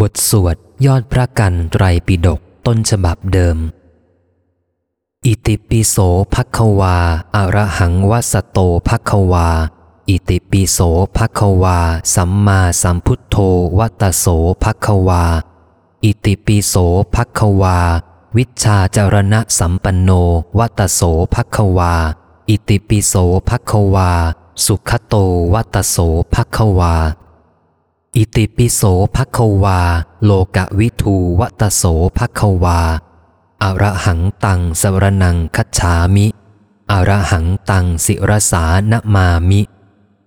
บทสวดยอดพระกันไตรปิฎกต้นฉบับเดิม อิติปิโสภควาอะระหังวัสโตภควา อิติปิโสภควา สัมมาสัมพุทโธวัตโสภควา อิติปิโสภควา วิชชาจารณะสัมปันโนวัตโสภควา อิติปิโสภควา สุขโตวัตโสภควา อิติปิโสภควา โลกวิทูวัตโสภควาอระหังตังสรนังคัจฉามิอระหังตังสิรสานมามิ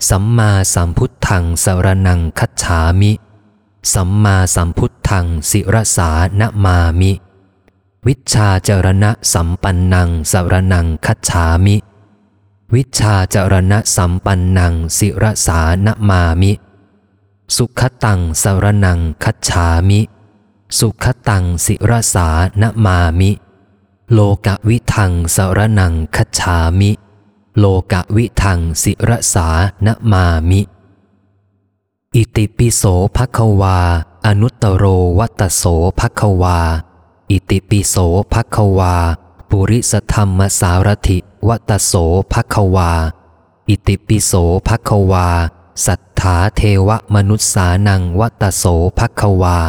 สัมมาสัมพุทธังสรนังคัจฉามิ สัมมาสัมพุทธังสิรสานมามิ วิชาจรณะสัมปันนังสรนังคัจฉามิ วิชชาจรณะสัมปันนังสิรสานมามิ สุขตังสารนังคัจฉามิ สุขตังสิรสานมามิ โลกวิทังสารนังคัจฉามิ โลกวิทังสิรสานมามิ อิติปิโสภควา อนุตตโรวัตโสภควา อิติปิโสภควา ปุริสธรรมสารถิวัตโสภควา อิติปิโสภควา สัทธาเทวมนุษสานังวัตโสภควา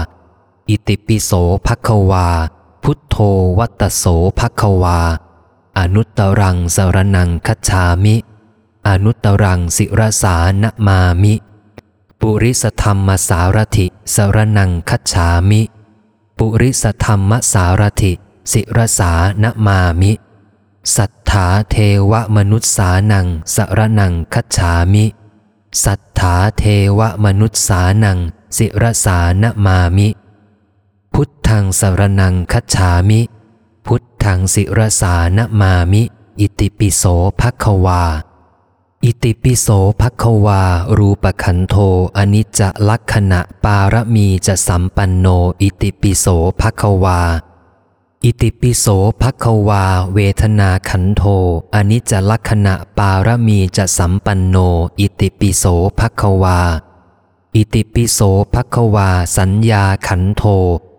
อิติปิโสภควา พุทโธวัตโสภควา อนุตตรังสรนังคัจฉามิ อนุตตรังสิรสานมามิ ปุริสธรรมสารถิสรนังคัจฉามิ ปุริสธรรมสารถิสิรสานมามิ สัทธาเทวมนุษสานังสรนังคัจฉามิ สัทธาเทวมนุษสานัง สิรสานมามิ พุทธังสรนังคัจฉามิ พุทธังสิรสานมามิ อิติปิโสภควา อิติปิโสภควา รูปขันโทอนิจจลักขณะปารมีจะสัมปันโน อิติปิโสภควา อิติปิโสภควา เวทนาขันโทอนิจจลักขณะปารมีจะสัมปันโน อิติปิโสภควา อิติปิโสภควา สัญญาขันโท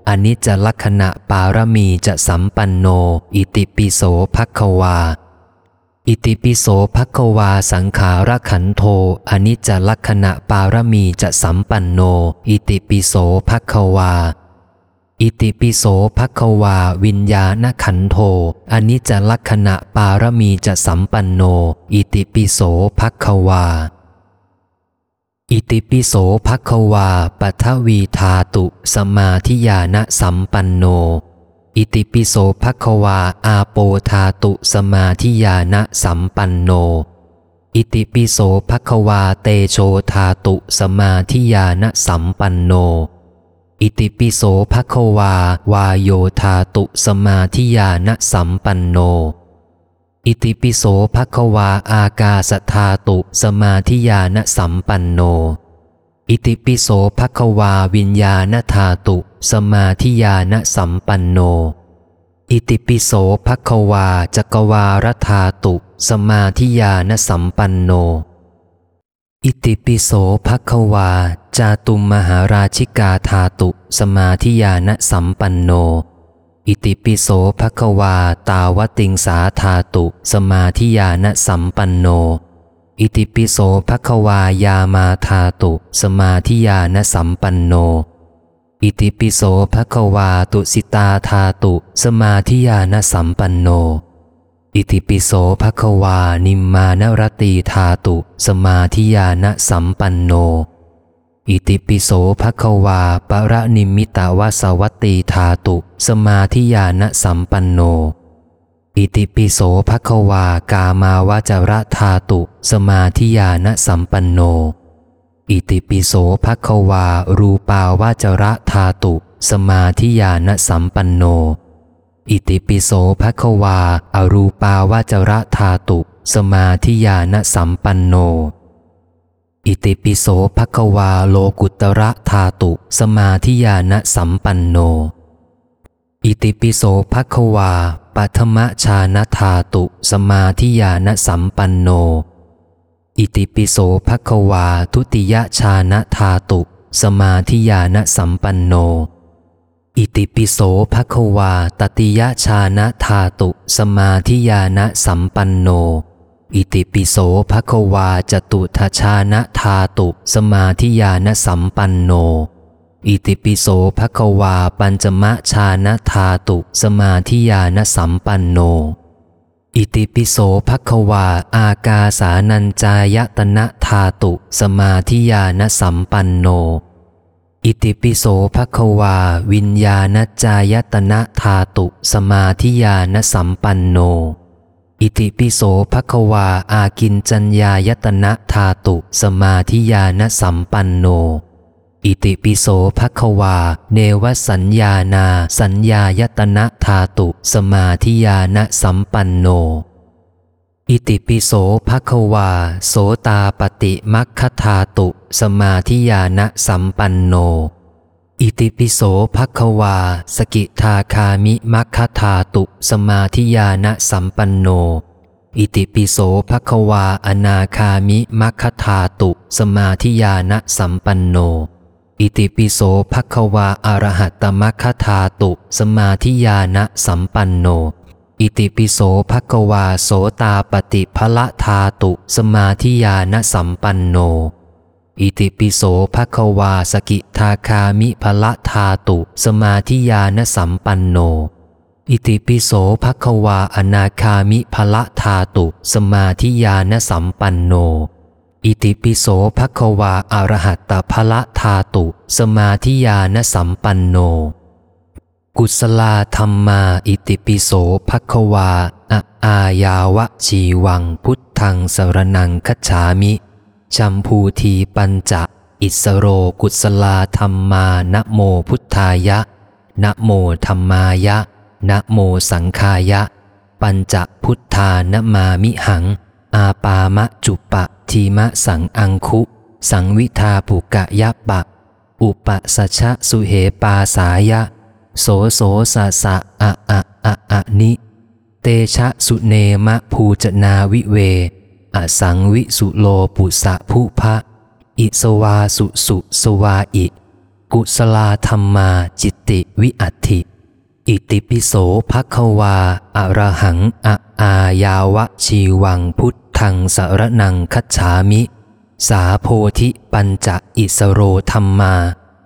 อนิจจลักขณะปารมีจะสัมปันโน อิติปิโสภควา อิติปิโสภควา สังขารขันโทอนิจจลักขณะปารมีจะสัมปันโน อิติปิโสภควา อิติปิโสภควาวิญญาณขันโทอนิจจลักขณะปารมีจะสัมปันโน อิติปิโสภควา อิติปิโสภควาปัทวีธาตุสมาธิยานะสัมปันโน อิติปิโสภควาอาโปธาตุสมาธิยานะสัมปันโน อิติปิโสภควาเตโชธาตุสมาธิยานะสัมปันโน อิติปิโสภควา วายโยธาตุสมาธิยานะสัมปันโน อิติปิโสภควาอากาสธาตุสมาธิยานะสัมปันโน อิติปิโสภควาวิญญาณธาตุสมาธิยานะสัมปันโน อิติปิโสภควาจักวารธาตุสมาธิยานะสัมปันโน อิติปิโสภควา จาตุมมหาราชิกาธาตุ สมาธิยานะสัมปันโน อิติปิโสภควา ตาวติงสาธาตุ สมาธิยานะสัมปันโน อิติปิโสภควายามาธาตุ สมาธิยานะสัมปันโน อิติปิโสภควาตุสิตาธาตุ สมาธิยานะสัมปันโน อิติปิโสภควานิมมานรตีธาตุ สมาธิยานะสัมปันโน อิติปิโสภควาปรนิมิตาวสวัตตีธาตุ สมาธิยานะสัมปันโน อิติปิโสภควากามาวจระธาตุ สมาธิยานะสัมปันโน อิติปิโสภควารูปาวจระธาตุ สมาธิยานะสัมปันโน อิติปิโสภควาอรูปาวาจระธาตุ สมาธิยานสัมปันโน อิติปิโสภควาโลกุตระธาตุ สมาธิยานสัมปันโน อิติปิโสภควาปัทมชาณธาตุ สมาธิยานสัมปันโน อิติปิโสภควาทุติยชาณธาตุ สมาธิญาณสัมปันโน อิติปิโสภควาตติยะชานะธาตุ สมาธิญาณสัมปันโน อิติปิโสภควาจตุทชานะธาตุ สมาธิญาณสัมปันโน อิติปิโสภควาปัญจมะชานะธาตุ สมาธิญาณสัมปันโน อิติปิโสภควาอากาสานัญจายตนะธาตุ สมาธิญาณสัมปันโน อิติปิโสภควา วิญญาณจายตนะธาตุสมาธิญาณสัมปันโน อิติปิโสภควาอากินจัญญายตนะธาตุสมาธิญาณสัมปันโน อิติปิโสภควา เนวสัญญานา สัญญายตนะธาตุสมาธิญาณสัมปันโน อิติปิโสภควา โสตาปฏิมัคคธาตุ สมาธิญาณสัมปันโน อิติปิโสภควา สกิทาคามิมัคคธาตุ สมาธิญาณสัมปันโน อิติปิโสภควา อนาคามิมัคคธาตุ สมาธิญาณสัมปันโน อิติปิโสภควาอารหัตตมัคคธาตุ สมาธิญาณสัมปันโน อิติปิโสภควาโสตาปฏิภละธาตุสมาธิญาณสัมปันโน อิติปิโสภควาสกิทาคามิภละธาตุสมาธิญาณสัมปันโน อิติปิโสภควาอนาคามิภละธาตุสมาธิญาณสัมปันโน อิติปิโสภควาอรหัตตภละธาตุสมาธิญาณสัมปันโน กุศลาธรรมาอิติปิโสภควาอะอายาวะชีวังพุทธังสรนังคัจฉามิชัมพูทีปัญจะอิสโรกุศลาธรรมานะโมพุทธายะนะโมธรรมายะนะโมสังคายะ ปัญจพุทธานมามิหัง อาปามะจุปะทีมะสังอังคุ สังวิทาปุกะยะปะ อุปสัชชะสุเหปาสายะ โสโสสะสะอะอะอะอะนิ เตชะสุเนมะภูจนาวิเวอสังวิสุโลปุสะผู้พะ อิสวาสุสุสวาอิ กุสลาธรรมาจิตติวิอัติ อิติปิโสภควาอรหังอะอายาวะชีวังพุทธังสารนังคัจฉามิ สาโพธิปัญจอิสโรธรรมา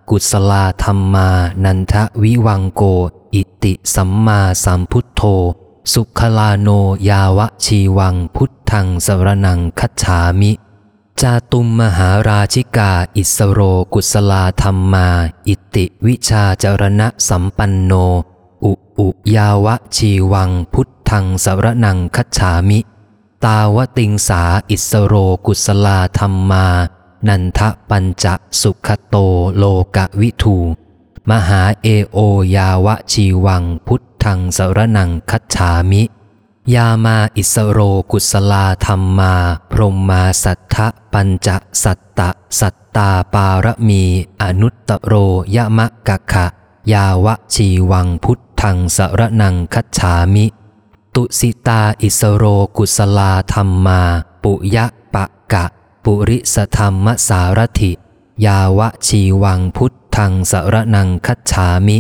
กุศลาธรรมานันทวิวังโก อิติสัมมาสัมพุทโธ สุขลาโนยาวะชีวังพุทธังสรนังคัจฉามิ จาตุมมหาราชิกา อิสโรกุศลาธรรมา อิติวิชาจรณะสัมปันโน อุอุยาวะชีวังพุทธังสรนังคัจฉามิ ตาวติงสาอิสโรกุศลาธรรมา นันทปัญจสุขโตโลกวิทู มหาเอโอยาวะชีวังพุทธังสรนังคัจฉามิ ยามาอิสโรกุศลาธรรมมา พรมมาสัทธะปัญจสัตตะสัตตาปารมี อนุตตโรยมะกะขะ ยาวะชีวังพุทธังสรนังคัจฉามิ ตุสิตาอิสโรกุศลาธรรมมา ปุยะปะกะ ปุริสธรรมสารถิ ยาวะชีวังพุทธังสรนังคัจฉามิ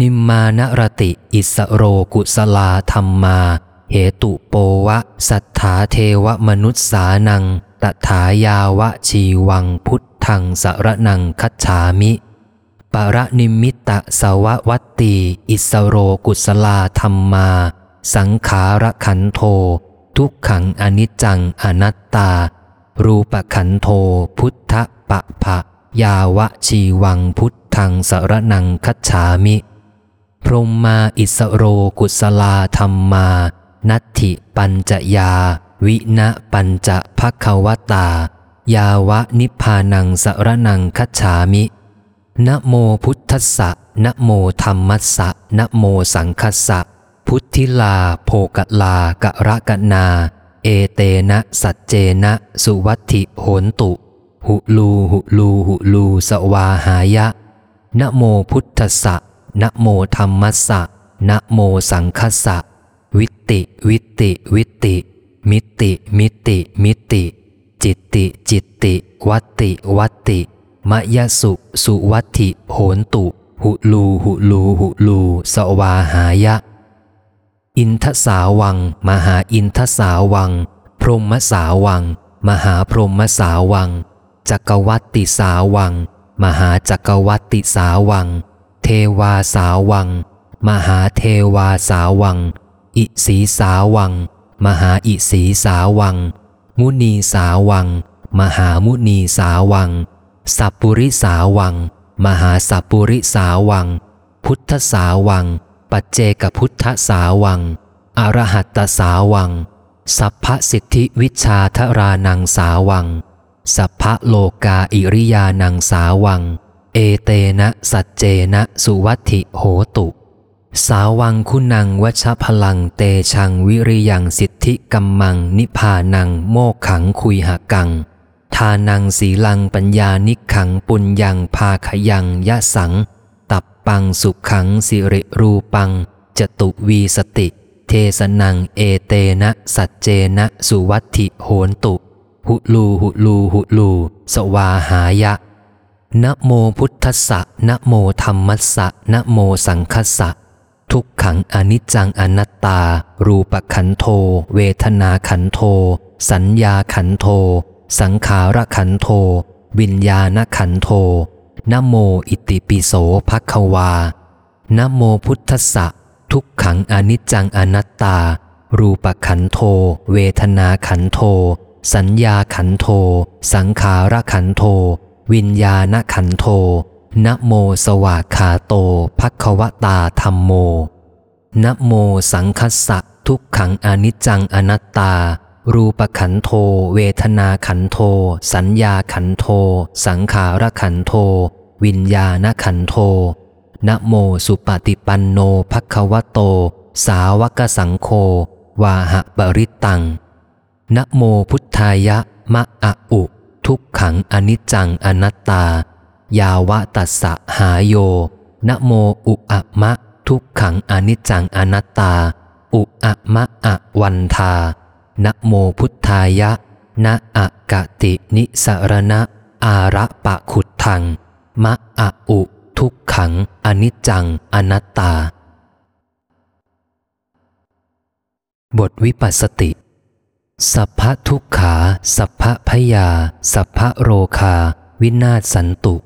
นิมมานรติ อิสโรกุสลาธรรมมา เหตุโปวะ สัทธาเทวมนุษสานังตถายาวะชีวังพุทธังสรนังคัจฉามิปรนิมิตตสววัตตี อิสโรกุสลาธรรมมา สังขารขันโท ทุกขังอนิจจังอนัตตา รูปขันโทพุทธปะภะยาวะชีวังพุทธังสรนังคัจฉามิ พรหมมาอิสโรกุสลาธรรมมา นัตถิปัญจยา วินะปัญจภควตา ยาวะนิพพานังสรนังคัจฉามินะโมพุทธัสสะนะโมธรรมัสสะนะโมสังคัสสะ พุทธิลาโภกลากะระกะนา เอเตนะสัจเจนะ สุวัตถิโหนตุ หุลูหุลูหุลูสวาหายะนะโมพุทธสะนะโมธรรมัสสะนะโมสังคัสสะวิตติ วิตติวิตติ มิติ มิติ มิติ จิตติ จิตติ วัตติ วัตติมะยะสุ สุวัตถิโหนตุ หุลู หุลู หุลู สวาหายะ อินทสาวัง มหาอินทสาวัง พรหมสาวัง มหาพรหมสาวัง จักรวัตติสาวัง มหาจักรวัตติสาวัง เทวาสาวัง มหาเทวาสาวัง อิสีสาวัง มหาอิสีสาวัง มุนีสาวัง มหามุนีสาวัง สัพปุริสาวัง มหาสัพปุริสาวัง พุทธสาวัง ปัจเจกพุทธสาวัง อรหัตตสาวัง สัพพสิทธิวิชาทรานังสาวัง สัพพะโลกาอิริยานังสาวัง เอเตนะสัจเจนะสุวัติโหตุ สาวังคุณังวัชพลังเตชังวิริยังสิทธิกัมมังนิพานังโมกขังคุยหกัง ทานังสีลังปัญญานิขังปุญญังพาขยังยะสัง ตับปังสุขขังสิริรูปัง จตุวีสติ เทสนังเอเตนะสัจเจนะสุวัตถิโหนตุ หุลูหุลูหุลู สวาหายะนะโมพุทธสะนะโมธรรมัสสะนะโมสังคัสสะทุกขังอนิจจังอนัตตา รูปขันโท เวทนาขันโท สัญญาขันโท สังขารขันโท วิญญาณขันโท นโมอิติปิโสภควานโมพุทธัสสะทุกขังอนิจจังอนัตตา รูปขันโท เวทนาขันโท สัญญาขันโท สังขารขันโท วิญญาณขันโทนโมสวากขาโตภควตาธรรมโมนโมสังคัสสะทุกขังอนิจจังอนัตตา รูปขันโท เวทนาขันโท สัญญาขันโท สังขารขันโท วิญญาณขันโทนะโมสุปฏิปันโนภควโต สาวกสังโฆวาหะบริตังนะโมพุทธายะมะอะอุ ทุกขังอนิจจังอนัตตา ยาวะตัสสะหายโยนะโมอุอะมะ ทุกขังอนิจจังอนัตตา อุอะมะอะวันทา นะโมพุทธายะ นะอะกะตินิสรณะ อาระปะขุดทัง มะอะอุ ทุกขัง อนิจจัง อนัตตา บทวิปัสสติ สัพพทุกขา สัพพพยา สัพพโรคา วินาศสันตุ